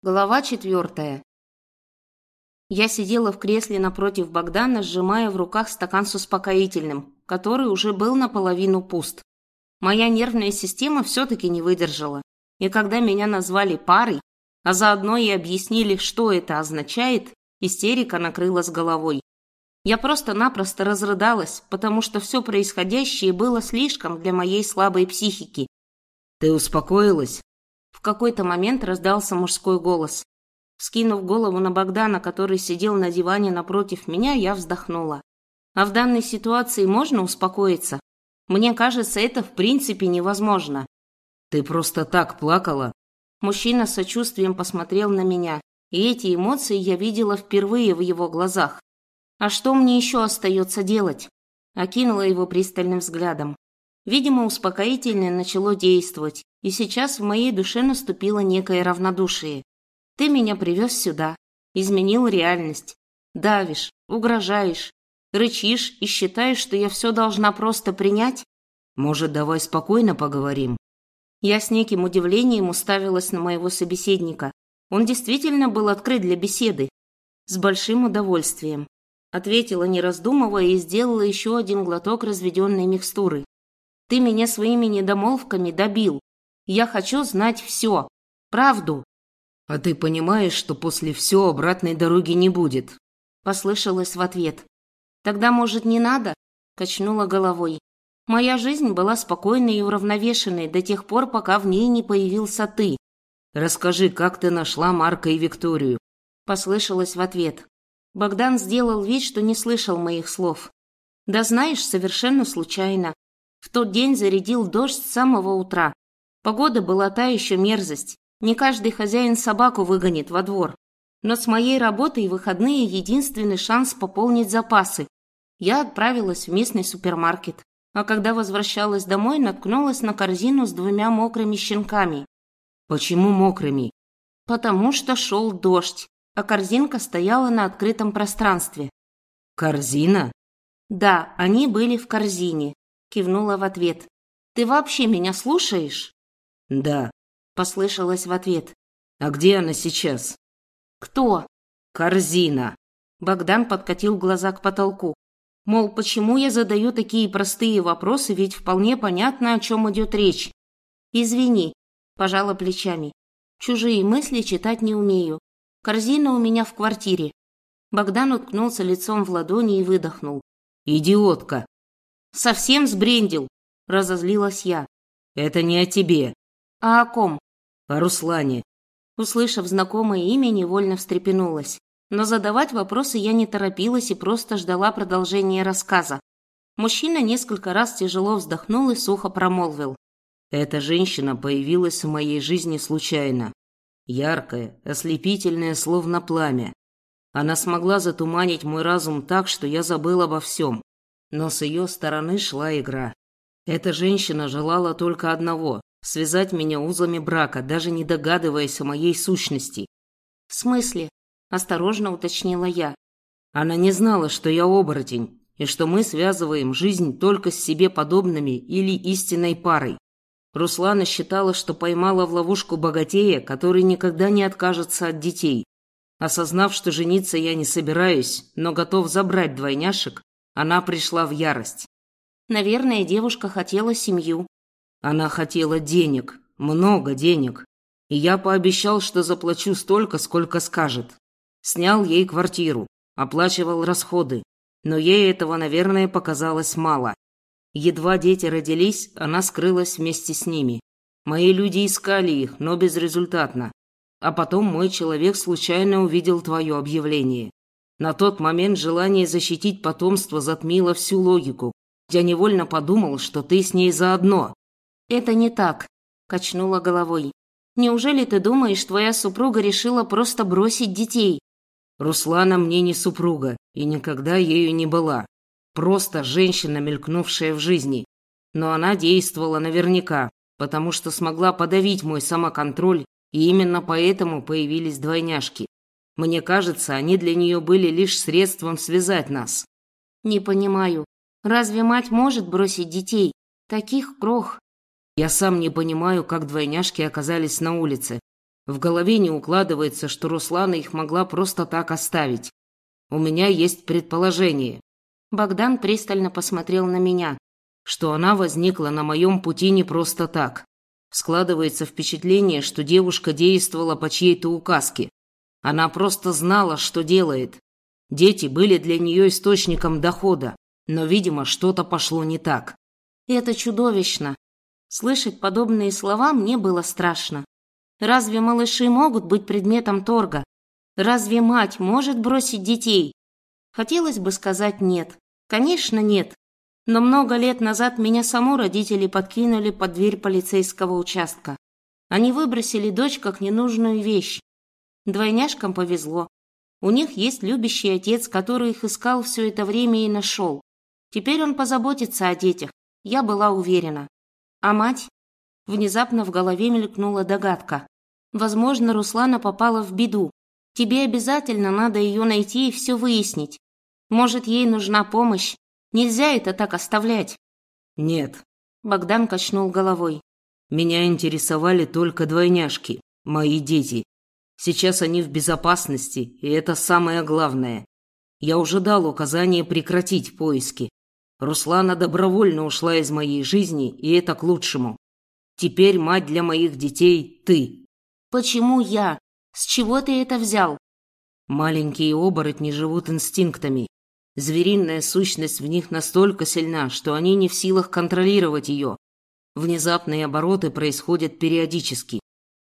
Глава четвертая. Я сидела в кресле напротив Богдана, сжимая в руках стакан с успокоительным, который уже был наполовину пуст. Моя нервная система все-таки не выдержала. И когда меня назвали парой, а заодно и объяснили, что это означает, истерика накрыла с головой. Я просто-напросто разрыдалась, потому что все происходящее было слишком для моей слабой психики. «Ты успокоилась?» В какой-то момент раздался мужской голос. Скинув голову на Богдана, который сидел на диване напротив меня, я вздохнула. А в данной ситуации можно успокоиться? Мне кажется, это в принципе невозможно. Ты просто так плакала? Мужчина с сочувствием посмотрел на меня, и эти эмоции я видела впервые в его глазах. А что мне еще остается делать? Окинула его пристальным взглядом. Видимо, успокоительное начало действовать, и сейчас в моей душе наступило некое равнодушие. Ты меня привез сюда, изменил реальность. Давишь, угрожаешь, рычишь и считаешь, что я все должна просто принять? Может, давай спокойно поговорим? Я с неким удивлением уставилась на моего собеседника. Он действительно был открыт для беседы. С большим удовольствием. Ответила, не раздумывая, и сделала еще один глоток разведенной микстуры. Ты меня своими недомолвками добил, я хочу знать все. Правду. А ты понимаешь, что после все обратной дороги не будет? Послышалось в ответ. Тогда, может, не надо? Качнула головой. Моя жизнь была спокойной и уравновешенной до тех пор, пока в ней не появился ты. Расскажи, как ты нашла Марка и Викторию? Послышалось в ответ. Богдан сделал вид, что не слышал моих слов. Да знаешь, совершенно случайно. В тот день зарядил дождь с самого утра. Погода была та еще мерзость. Не каждый хозяин собаку выгонит во двор. Но с моей работой выходные единственный шанс пополнить запасы. Я отправилась в местный супермаркет. А когда возвращалась домой, наткнулась на корзину с двумя мокрыми щенками. Почему мокрыми? Потому что шел дождь, а корзинка стояла на открытом пространстве. Корзина? Да, они были в корзине, кивнула в ответ. Ты вообще меня слушаешь? «Да», — послышалось в ответ. «А где она сейчас?» «Кто?» «Корзина». Богдан подкатил глаза к потолку. Мол, почему я задаю такие простые вопросы, ведь вполне понятно, о чем идет речь. «Извини», – пожала плечами. «Чужие мысли читать не умею. Корзина у меня в квартире». Богдан уткнулся лицом в ладони и выдохнул. «Идиотка!» «Совсем сбрендил!» – разозлилась я. «Это не о тебе. «А о ком?» «О Руслане». Услышав знакомое имя, невольно встрепенулась. Но задавать вопросы я не торопилась и просто ждала продолжения рассказа. Мужчина несколько раз тяжело вздохнул и сухо промолвил. «Эта женщина появилась в моей жизни случайно. Яркая, ослепительная, словно пламя. Она смогла затуманить мой разум так, что я забыл обо всем. Но с ее стороны шла игра. Эта женщина желала только одного связать меня узлами брака, даже не догадываясь о моей сущности. В смысле? Осторожно уточнила я. Она не знала, что я оборотень, и что мы связываем жизнь только с себе подобными или истинной парой. Руслана считала, что поймала в ловушку богатея, который никогда не откажется от детей. Осознав, что жениться я не собираюсь, но готов забрать двойняшек, она пришла в ярость. Наверное, девушка хотела семью, она хотела денег, много денег. И я пообещал, что заплачу столько, сколько скажет. Снял ей квартиру, оплачивал расходы. Но ей этого, наверное, показалось мало. Едва дети родились, она скрылась вместе с ними. Мои люди искали их, но безрезультатно. А потом мой человек случайно увидел твое объявление. На тот момент желание защитить потомство затмило всю логику. Я невольно подумал, что ты с ней заодно. «Это не так», – качнула головой. «Неужели ты думаешь, твоя супруга решила просто бросить детей?» «Руслана мне не супруга и никогда ею не была. Просто женщина, мелькнувшая в жизни. Но она действовала наверняка, потому что смогла подавить мой самоконтроль, и именно поэтому появились двойняшки. Мне кажется, они для нее были лишь средством связать нас». «Не понимаю. Разве мать может бросить детей? Таких крох?» Я сам не понимаю, как двойняшки оказались на улице. В голове не укладывается, что Руслана их могла просто так оставить. У меня есть предположение. Богдан пристально посмотрел на меня. Что она возникла на моем пути не просто так. Складывается впечатление, что девушка действовала по чьей-то указке. Она просто знала, что делает. Дети были для нее источником дохода, но, видимо, что-то пошло не так. Это чудовищно. Слышать подобные слова мне было страшно. Разве малыши могут быть предметом торга? Разве мать может бросить детей? Хотелось бы сказать нет. Конечно, нет. Но много лет назад меня саму родители подкинули под дверь полицейского участка. Они выбросили дочь как ненужную вещь. Двойняшкам повезло. У них есть любящий отец, который их искал все это время и нашел. Теперь он позаботится о детях, я была уверена. А мать? Внезапно в голове мелькнула догадка. Возможно, Руслана попала в беду. Тебе обязательно надо ее найти и все выяснить. Может, ей нужна помощь? Нельзя это так оставлять. Нет. Богдан качнул головой. Меня интересовали только двойняшки, мои дети. Сейчас они в безопасности, и это самое главное. Я уже дал указание прекратить поиски. Руслана добровольно ушла из моей жизни, и это к лучшему. Теперь мать для моих детей ты. Почему я? С чего ты это взял? Маленькие оборотни живут инстинктами. Звериная сущность в них настолько сильна, что они не в силах контролировать ее. Внезапные обороты происходят периодически.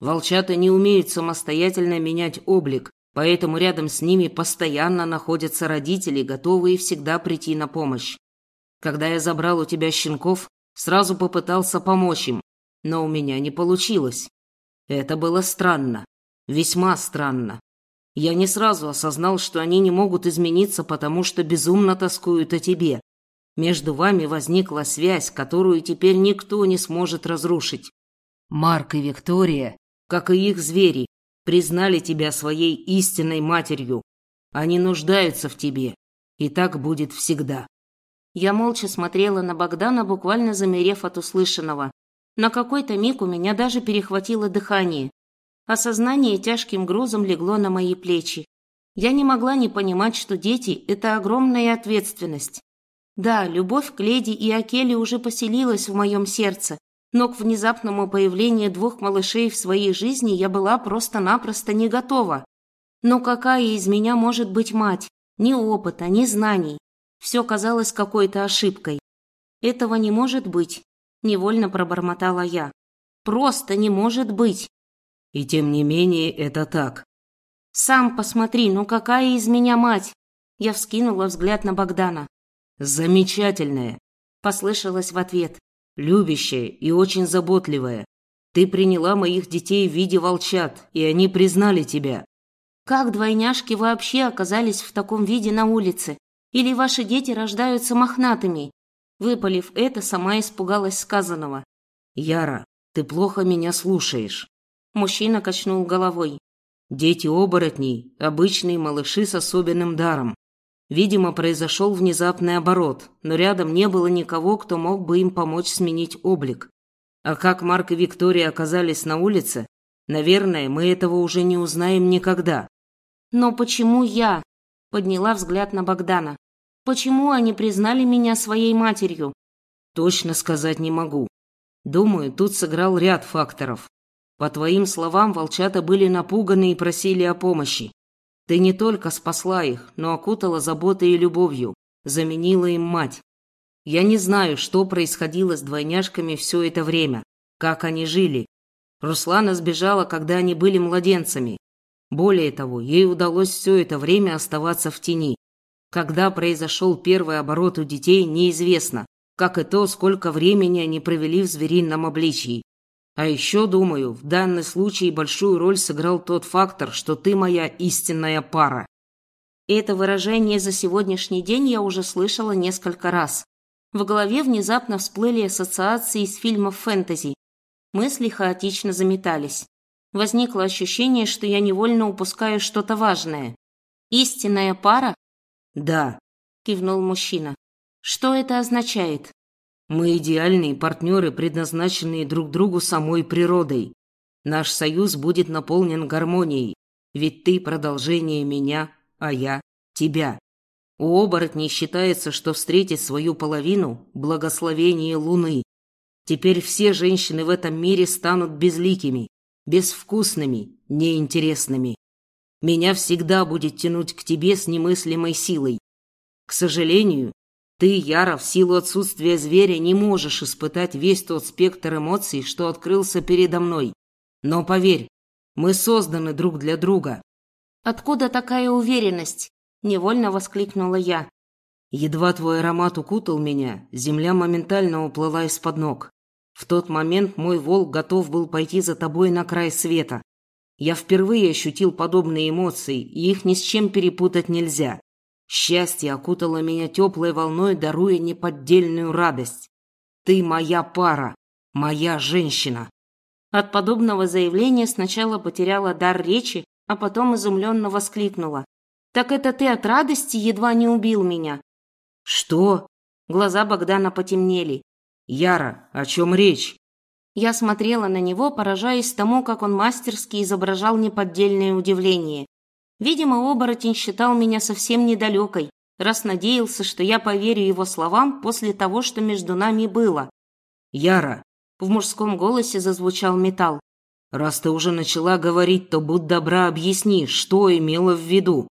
Волчата не умеют самостоятельно менять облик, поэтому рядом с ними постоянно находятся родители, готовые всегда прийти на помощь. Когда я забрал у тебя щенков, сразу попытался помочь им, но у меня не получилось. Это было странно. Весьма странно. Я не сразу осознал, что они не могут измениться, потому что безумно тоскуют о тебе. Между вами возникла связь, которую теперь никто не сможет разрушить. Марк и Виктория, как и их звери, признали тебя своей истинной матерью. Они нуждаются в тебе, и так будет всегда. Я молча смотрела на Богдана, буквально замерев от услышанного. На какой-то миг у меня даже перехватило дыхание. Осознание тяжким грузом легло на мои плечи. Я не могла не понимать, что дети – это огромная ответственность. Да, любовь к леди и Акеле уже поселилась в моем сердце, но к внезапному появлению двух малышей в своей жизни я была просто-напросто не готова. Но какая из меня может быть мать? Ни опыта, ни знаний. Все казалось какой-то ошибкой. Этого не может быть. Невольно пробормотала я. Просто не может быть. И тем не менее это так. Сам посмотри, ну какая из меня мать? Я вскинула взгляд на Богдана. Замечательная, послышалось в ответ. Любящая и очень заботливая. Ты приняла моих детей в виде волчат, и они признали тебя. Как двойняшки вообще оказались в таком виде на улице? Или ваши дети рождаются мохнатыми? Выпалив это, сама испугалась сказанного. «Яра, ты плохо меня слушаешь». Мужчина качнул головой. «Дети оборотней – обычные малыши с особенным даром. Видимо, произошел внезапный оборот, но рядом не было никого, кто мог бы им помочь сменить облик. А как Марк и Виктория оказались на улице, наверное, мы этого уже не узнаем никогда». «Но почему я?» – подняла взгляд на Богдана. Почему они признали меня своей матерью? Точно сказать не могу. Думаю, тут сыграл ряд факторов. По твоим словам, волчата были напуганы и просили о помощи. Ты не только спасла их, но окутала заботой и любовью, заменила им мать. Я не знаю, что происходило с двойняшками все это время, как они жили. Руслана сбежала, когда они были младенцами. Более того, ей удалось все это время оставаться в тени. Когда произошел первый оборот у детей, неизвестно, как и то, сколько времени они провели в зверином обличии. А еще, думаю, в данный случай большую роль сыграл тот фактор, что ты моя истинная пара. Это выражение за сегодняшний день я уже слышала несколько раз. В голове внезапно всплыли ассоциации из фильмов фэнтези. Мысли хаотично заметались. Возникло ощущение, что я невольно упускаю что-то важное. Истинная пара «Да», – кивнул мужчина. «Что это означает?» «Мы идеальные партнеры, предназначенные друг другу самой природой. Наш союз будет наполнен гармонией, ведь ты продолжение меня, а я тебя. У оборотней считается, что встретить свою половину – благословение Луны. Теперь все женщины в этом мире станут безликими, безвкусными, неинтересными. Меня всегда будет тянуть к тебе с немыслимой силой. К сожалению, ты, Яра, в силу отсутствия зверя не можешь испытать весь тот спектр эмоций, что открылся передо мной. Но поверь, мы созданы друг для друга. Откуда такая уверенность? Невольно воскликнула я. Едва твой аромат укутал меня, земля моментально уплыла из-под ног. В тот момент мой волк готов был пойти за тобой на край света. Я впервые ощутил подобные эмоции, и их ни с чем перепутать нельзя. Счастье окутало меня теплой волной, даруя неподдельную радость. Ты моя пара, моя женщина. От подобного заявления сначала потеряла дар речи, а потом изумленно воскликнула. «Так это ты от радости едва не убил меня?» «Что?» Глаза Богдана потемнели. «Яра, о чем речь?» Я смотрела на него, поражаясь тому, как он мастерски изображал неподдельное удивление. Видимо, оборотень считал меня совсем недалекой, раз надеялся, что я поверю его словам после того, что между нами было. «Яра!» В мужском голосе зазвучал металл. «Раз ты уже начала говорить, то будь добра объясни, что имела в виду».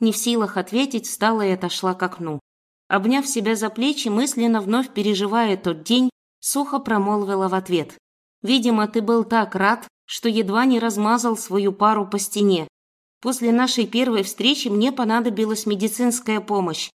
Не в силах ответить, встала и отошла к окну. Обняв себя за плечи, мысленно вновь переживая тот день, сухо промолвила в ответ. «Видимо, ты был так рад, что едва не размазал свою пару по стене. После нашей первой встречи мне понадобилась медицинская помощь.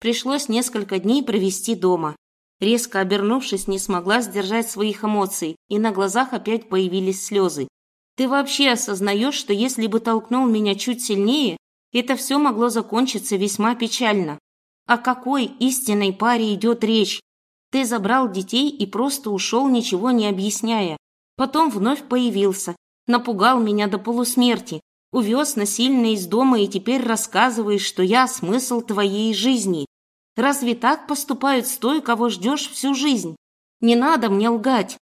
Пришлось несколько дней провести дома. Резко обернувшись, не смогла сдержать своих эмоций, и на глазах опять появились слезы. Ты вообще осознаешь, что если бы толкнул меня чуть сильнее, это все могло закончиться весьма печально. О какой истинной паре идет речь? Ты забрал детей и просто ушел, ничего не объясняя. Потом вновь появился, напугал меня до полусмерти, увез насильно из дома и теперь рассказываешь, что я смысл твоей жизни. Разве так поступают с той, кого ждешь всю жизнь? Не надо мне лгать.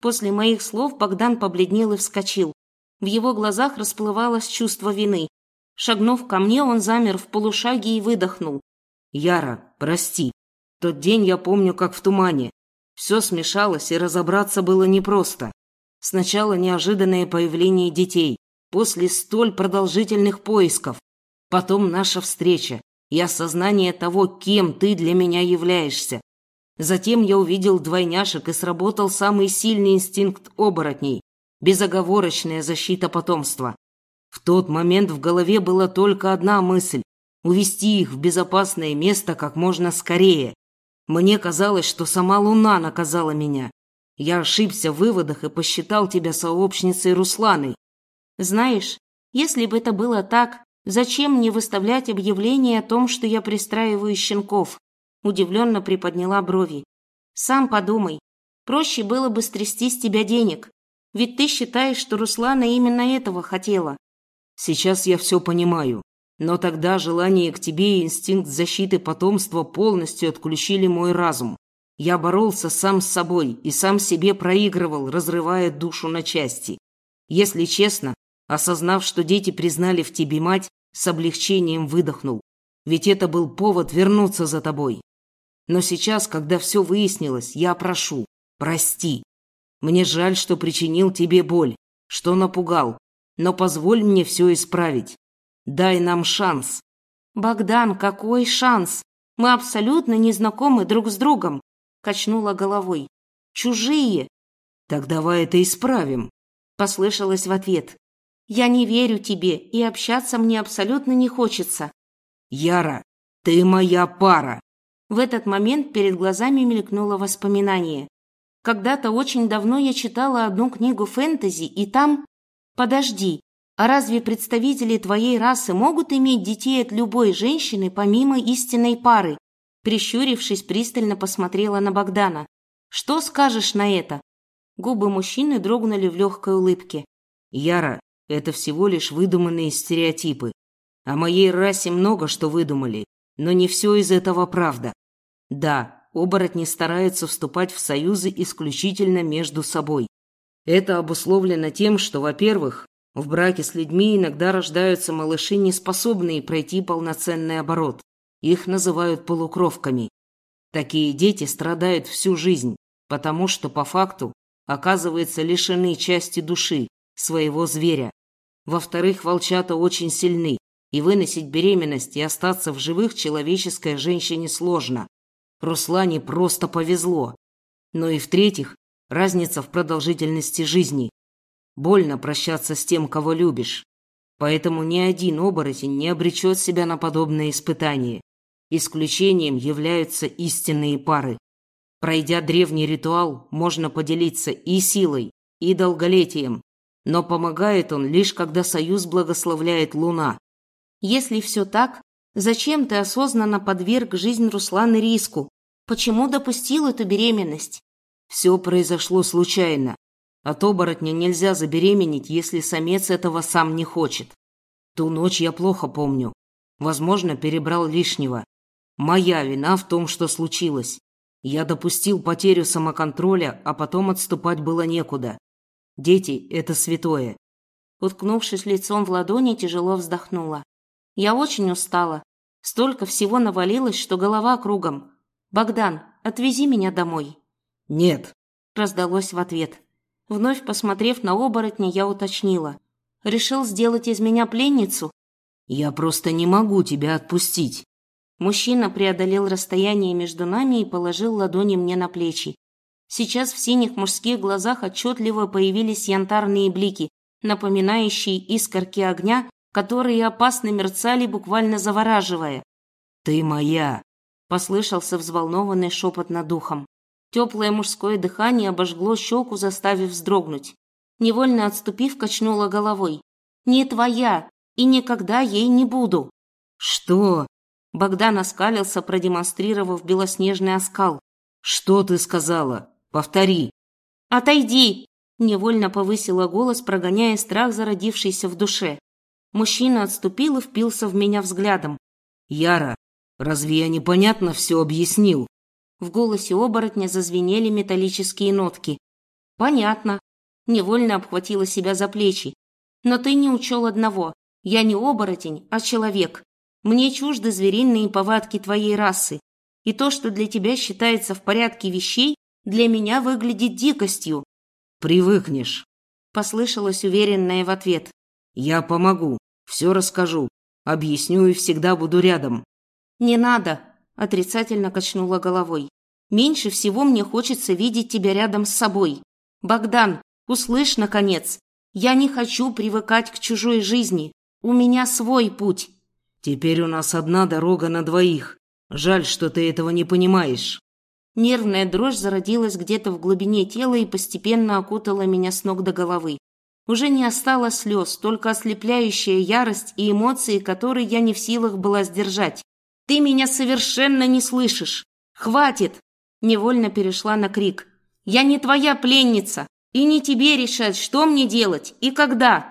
После моих слов Богдан побледнел и вскочил. В его глазах расплывалось чувство вины. Шагнув ко мне, он замер в полушаге и выдохнул. «Яра, прости. Тот день я помню, как в тумане. Все смешалось, и разобраться было непросто. Сначала неожиданное появление детей, после столь продолжительных поисков. Потом наша встреча и осознание того, кем ты для меня являешься. Затем я увидел двойняшек и сработал самый сильный инстинкт оборотней – безоговорочная защита потомства. В тот момент в голове была только одна мысль – увести их в безопасное место как можно скорее. Мне казалось, что сама Луна наказала меня. Я ошибся в выводах и посчитал тебя сообщницей Русланы. Знаешь, если бы это было так, зачем мне выставлять объявление о том, что я пристраиваю щенков? Удивленно приподняла брови. Сам подумай. Проще было бы стрясти с тебя денег. Ведь ты считаешь, что Руслана именно этого хотела. Сейчас я все понимаю. Но тогда желание к тебе и инстинкт защиты потомства полностью отключили мой разум. Я боролся сам с собой и сам себе проигрывал, разрывая душу на части. Если честно, осознав, что дети признали в тебе мать, с облегчением выдохнул. Ведь это был повод вернуться за тобой. Но сейчас, когда все выяснилось, я прошу, прости. Мне жаль, что причинил тебе боль, что напугал, но позволь мне все исправить. Дай нам шанс. Богдан, какой шанс? Мы абсолютно не знакомы друг с другом, качнула головой. Чужие. Так давай это исправим, послышалось в ответ. Я не верю тебе, и общаться мне абсолютно не хочется. Яра, ты моя пара. В этот момент перед глазами мелькнуло воспоминание. Когда-то очень давно я читала одну книгу фэнтези, и там Подожди, а разве представители твоей расы могут иметь детей от любой женщины помимо истинной пары? Прищурившись, пристально посмотрела на Богдана. Что скажешь на это? Губы мужчины дрогнули в легкой улыбке. Яра, это всего лишь выдуманные стереотипы. О моей расе много что выдумали, но не все из этого правда. Да, оборотни стараются вступать в союзы исключительно между собой. Это обусловлено тем, что, во-первых, в браке с людьми иногда рождаются малыши, не способные пройти полноценный оборот. Их называют полукровками. Такие дети страдают всю жизнь, потому что по факту оказываются лишены части души, своего зверя. Во-вторых, волчата очень сильны, и выносить беременность и остаться в живых человеческой женщине сложно. Руслане просто повезло. Но и в-третьих, разница в продолжительности жизни. Больно прощаться с тем, кого любишь. Поэтому ни один оборотень не обречет себя на подобное испытание. Исключением являются истинные пары. Пройдя древний ритуал, можно поделиться и силой, и долголетием, но помогает он лишь когда союз благословляет луна. Если все так, зачем ты осознанно подверг жизнь Русланы риску? Почему допустил эту беременность? Все произошло случайно. От оборотня нельзя забеременеть, если самец этого сам не хочет. Ту ночь я плохо помню. Возможно, перебрал лишнего. Моя вина в том, что случилось. Я допустил потерю самоконтроля, а потом отступать было некуда. Дети – это святое. Уткнувшись лицом в ладони, тяжело вздохнула. Я очень устала. Столько всего навалилось, что голова кругом. Богдан, отвези меня домой. Нет. Раздалось в ответ. Вновь посмотрев на оборотня, я уточнила. Решил сделать из меня пленницу? Я просто не могу тебя отпустить. Мужчина преодолел расстояние между нами и положил ладони мне на плечи. Сейчас в синих мужских глазах отчетливо появились янтарные блики, напоминающие искорки огня, которые опасно мерцали, буквально завораживая. «Ты моя!» – послышался взволнованный шепот над духом. Теплое мужское дыхание обожгло щеку, заставив вздрогнуть. Невольно отступив, качнула головой. «Не твоя, и никогда ей не буду!» «Что?» Богдан оскалился, продемонстрировав белоснежный оскал. «Что ты сказала?» Повтори. Отойди, невольно повысила голос, прогоняя страх, зародившийся в душе. Мужчина отступил и впился в меня взглядом. Яра, разве я непонятно все объяснил? В голосе оборотня зазвенели металлические нотки. Понятно. Невольно обхватила себя за плечи. Но ты не учел одного. Я не оборотень, а человек. Мне чужды звериные повадки твоей расы. И то, что для тебя считается в порядке вещей, для меня выглядит дикостью. Привыкнешь, послышалось уверенное в ответ. Я помогу, все расскажу, объясню и всегда буду рядом. Не надо, отрицательно качнула головой. Меньше всего мне хочется видеть тебя рядом с собой. Богдан, услышь наконец. Я не хочу привыкать к чужой жизни. У меня свой путь. Теперь у нас одна дорога на двоих. Жаль, что ты этого не понимаешь. Нервная дрожь зародилась где-то в глубине тела и постепенно окутала меня с ног до головы. Уже не осталось слез, только ослепляющая ярость и эмоции, которые я не в силах была сдержать. «Ты меня совершенно не слышишь! Хватит!» Невольно перешла на крик. «Я не твоя пленница, и не тебе решать, что мне делать и когда!»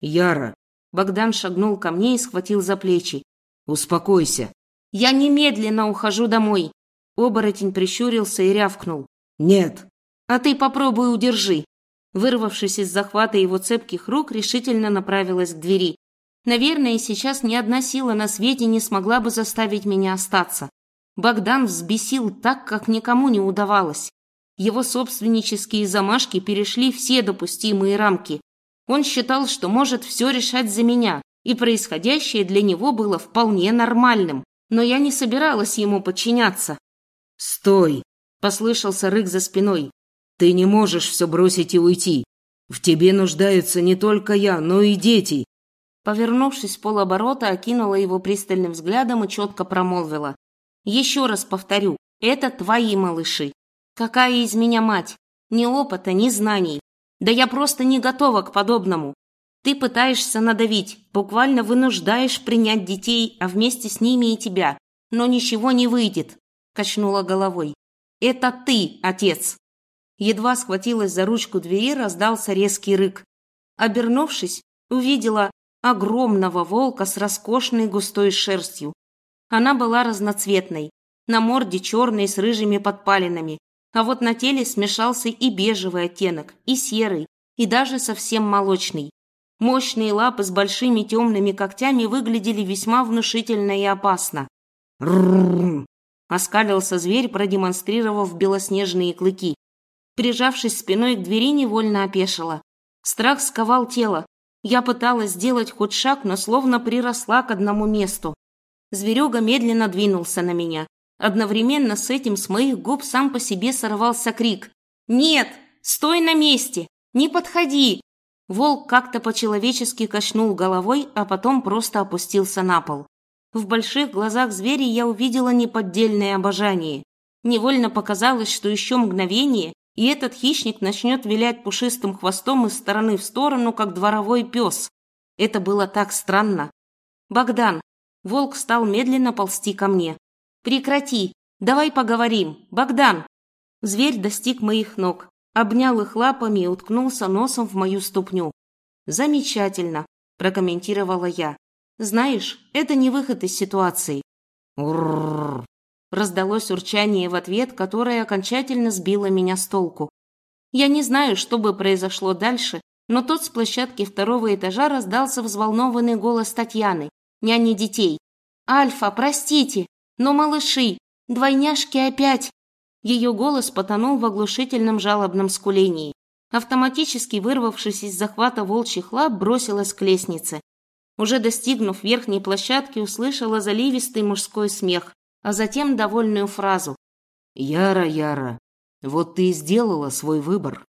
«Яра!» Богдан шагнул ко мне и схватил за плечи. «Успокойся!» «Я немедленно ухожу домой!» Оборотень прищурился и рявкнул. «Нет!» «А ты попробуй удержи!» Вырвавшись из захвата его цепких рук, решительно направилась к двери. Наверное, сейчас ни одна сила на свете не смогла бы заставить меня остаться. Богдан взбесил так, как никому не удавалось. Его собственнические замашки перешли все допустимые рамки. Он считал, что может все решать за меня, и происходящее для него было вполне нормальным. Но я не собиралась ему подчиняться. «Стой!» – послышался рык за спиной. «Ты не можешь все бросить и уйти. В тебе нуждаются не только я, но и дети». Повернувшись в полоборота, окинула его пристальным взглядом и четко промолвила. «Еще раз повторю, это твои малыши. Какая из меня мать? Ни опыта, ни знаний. Да я просто не готова к подобному. Ты пытаешься надавить, буквально вынуждаешь принять детей, а вместе с ними и тебя. Но ничего не выйдет качнула головой. «Это ты, отец!» Едва схватилась за ручку двери, раздался резкий рык. Обернувшись, увидела огромного волка с роскошной густой шерстью. Она была разноцветной, на морде черной с рыжими подпалинами, а вот на теле смешался и бежевый оттенок, и серый, и даже совсем молочный. Мощные лапы с большими темными когтями выглядели весьма внушительно и опасно. Ррррр! Оскалился зверь, продемонстрировав белоснежные клыки. Прижавшись спиной к двери, невольно опешила. Страх сковал тело. Я пыталась сделать хоть шаг, но словно приросла к одному месту. Зверюга медленно двинулся на меня. Одновременно с этим с моих губ сам по себе сорвался крик. «Нет! Стой на месте! Не подходи!» Волк как-то по-человечески качнул головой, а потом просто опустился на пол. В больших глазах зверя я увидела неподдельное обожание. Невольно показалось, что еще мгновение, и этот хищник начнет вилять пушистым хвостом из стороны в сторону, как дворовой пес. Это было так странно. «Богдан!» Волк стал медленно ползти ко мне. «Прекрати! Давай поговорим! Богдан!» Зверь достиг моих ног, обнял их лапами и уткнулся носом в мою ступню. «Замечательно!» – прокомментировала я. «Знаешь, это не выход из ситуации». Урррр! Раздалось урчание в ответ, которое окончательно сбило меня с толку. Я не знаю, что бы произошло дальше, но тут с площадки второго этажа раздался взволнованный голос Татьяны, няни детей. «Альфа, простите, но малыши, двойняшки опять!» Ее голос потонул в оглушительном жалобном скулении. Автоматически вырвавшись из захвата волчьих лап, бросилась к лестнице. Уже достигнув верхней площадки, услышала заливистый мужской смех, а затем довольную фразу. «Яра, Яра, вот ты и сделала свой выбор.